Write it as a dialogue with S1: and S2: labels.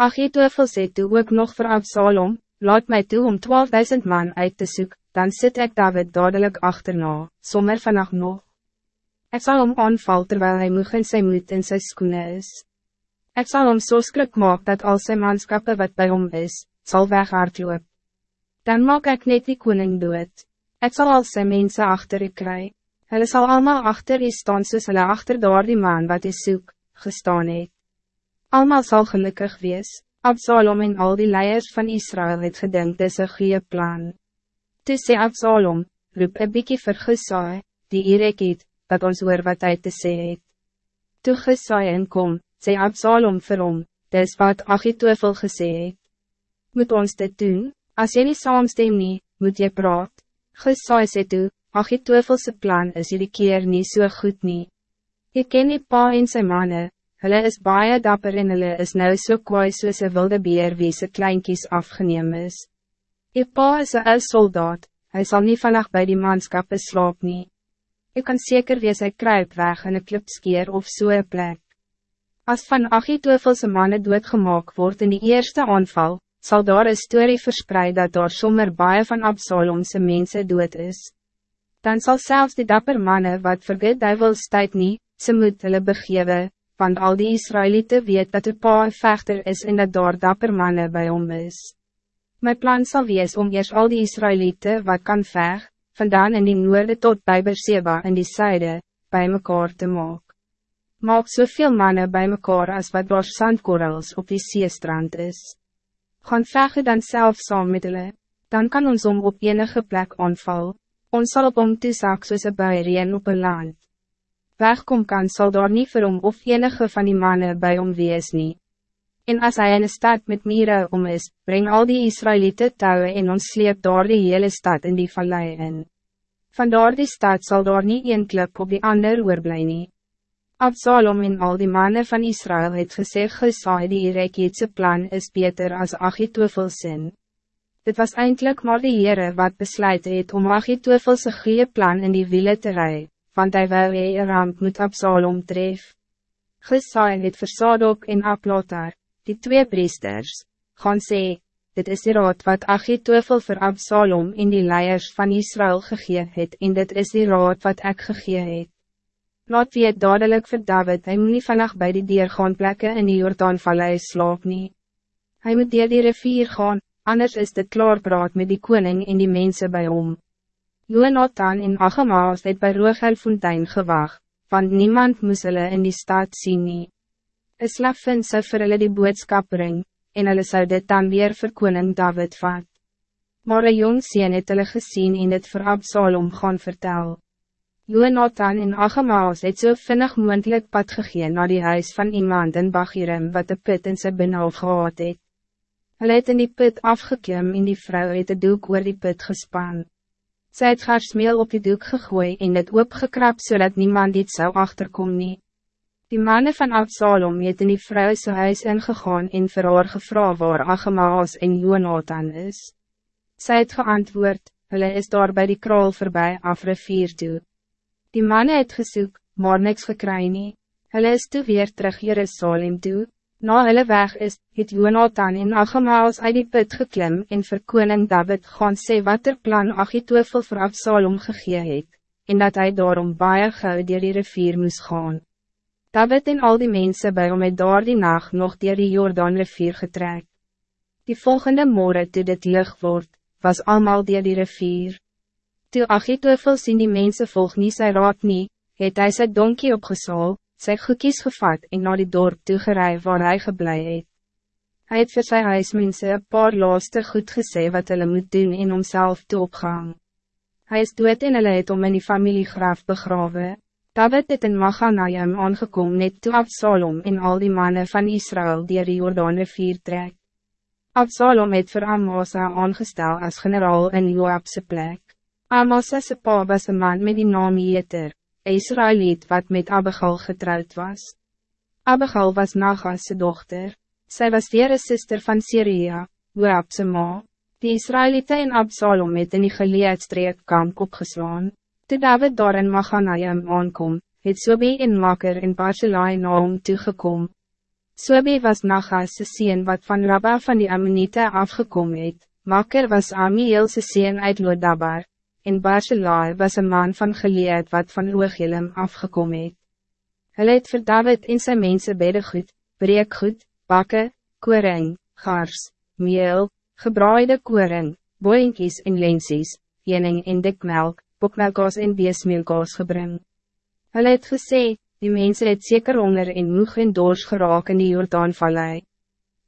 S1: Achitofel sê toe ook nog voor Absalom, laat mij toe om 12.000 man uit te zoeken, dan zit ik David dadelijk achterna, sommer vannacht nog. Ik zal hem aanval terwijl hij moeg in zijn moed in zijn schoenen is. Ik zal hem zo skrik maak dat al zijn manschappen wat bij hem is, zal weghardloop. Dan maak ik net die koning dood. Ik zal al zijn mensen achter u kry. Hulle sal allemaal achter u staan soos hulle achter daar die man wat u soek, gestaan het. Almal zal gelukkig wees. Absalom en al die leiers van Israël het gedink dis een goeie plan. Toe sê Absalom, roep een bykie vir Gesaai, die Irek het, dat ons hoor wat hy te sê het. Toe Gesaai inkom, sê Absalom vir hom, dis wat Achitofel gesê het. Moet ons dit doen, as jy nie saamstem nie, moet jy praat. Gesaai sê toe, Achitofelse plan is jullie keer niet so goed nie. Jy ken die pa en sy manne, hulle is baie dapper en hulle is nou so kwaai soos een wilde beer wie sy kleinkies afgeneem is. Je pa is een oud soldaat, hij zal niet vannacht bij die manskappe slaap nie. Je kan zeker wees hy kruip weg in een klipskeer of soe plek. Als van Achitoefelse mannen doodgemaak wordt in die eerste aanval, zal daar een story verspreid dat daar sommer baie van Absalomse mensen dood is. Dan zal zelfs die dapper mannen wat vir die duivels tyd nie, ze moet hulle begewe, want al die Israëlieten weet dat de pa een vechter is en dat daar dapper mannen bij hom is. Mijn plan zal wees om eerst al die Israëlieten wat kan veg, vandaan in die noorde tot bij Berseba in die zuiden, bij mekaar te maak. Maak soveel mannen bij mekaar als wat door sandkorrels op die seestrand is. Gaan vegen dan zelf saam met hulle, dan kan ons om op enige plek aanval, ons zal op om toesak soos een buierien op een land. Wegkom kan zal daar niet vir hom of enige van die mannen bij hom wees nie. En als hij in een stad met mieren om is, breng al die Israëlieten touwen en ons sleep daar die hele stad in die vallei in. Vandaar die stad zal daar niet een klip op die ander oorblij nie. Absalom en al die mannen van Israël het gesê gesaai die Irekietse plan is beter als Achitofelsin. Dit was eindelijk maar die Heere wat besluit het om Achitofelse goede plan in die wiele te rijden, want hij wil een ramp moet Absalom tref. Gesaai het versadok en Aplotar, die twee priesters, gaan sê, dit is die raad wat Achitofel vir Absalom in die leiers van Israël gegee het en dit is die raad wat ik gegee het. Laat wie het dadelijk vir David, hy moet nie vannacht by die diergaanplekke in die Jordaanvallei slaap nie. Hy moet dier die rivier gaan, anders is dit klaarpraat met die koning en die mensen bij hom. Jonathan en Achamaas het by Rogelfontein gewag, want niemand moes hulle in die stad sien nie. Een slaffin sy vir hulle die boodskap bring, en hulle sou dit dan weer vir koning David vat. Maar een jong sien het hulle gesien en het vir Absalom gaan vertel. Jonathan en Achamaas het so vinnig moendlik pad gegeen na die huis van iemand in Bagirim wat de put in sy binnenhof gehad het. Hulle het in die put afgekim en die vrouw het de doek oor die put gespan. Sy het haar smeel op die doek gegooi en het oopgekrap zodat so niemand dit zou achterkom nie. Die mannen van Absalom het in die vrou sy huis ingegaan en vir haar gevra waar Achemaas en Jonathan is. Sy het geantwoord, hulle is daar bij die kraal voorbij af rivier toe. Die mannen het gesoek, maar niks gekry nie. Hulle is toe weer terug Jerusalem toe. Na hulle weg is, het Jonathan en Achemaas uit die put geklim en vir koning David gaan sê wat er plan Achitofel vir Absalom gegee het, en dat hij daarom baie gauw dier die rivier moest gaan. David en al die mensen bij hom het daar die nacht nog dier die Jordaanrivier getrek. Die volgende morgen toe dit licht wordt, was allemaal dier die rivier. Toe Achitofel sien die mensen volg nie sy raad nie, het hy sy donkie opgesaal, sy goekies gevat en naar die dorp toegerei waar hij geblei het. Hy het vir sy huismense een paar laaste goed gesê wat hulle moet doen en homself toe opgang. Hy is dood en hulle het om in die familiegraf begraven. David het in Machanaim aangekom net toe Absalom en al die mannen van Israël die die Jordaan rivier trek. Absalom het voor Amasa aangestel als generaal in Joabse plek. Amasa se pa was een man met die naam Jeter, Israëliet wat met Abigail getrouwd was. Abigail was Nagas' dochter. Zij was weer een zuster van Syria, Joabse ma. Die Israëlieten en Absalom het in die geleedstreek kamp opgeslaan. Toe David daar in Machanaim aankom, het Sobe en Makker in Barcelona na hom toegekom. Sobi was Nagas sien wat van Rabba van die Ammonite afgekomen het, Makker was Amiel se sien uit Lodabar, en Barzillai was een man van geleerd wat van Rogelum afgekomen het. Hulle het vir David en sy mense bedegoed, breekgoed, bakke, koring, gars, meel, gebraaide koring, boeinkies en lensies, jening en dikmelk, bokmelkaas en beesmeelkaas gebring. Hulle het gesê, die mensen het zeker honger en moeg en doors geraak in die Jordaanvallei.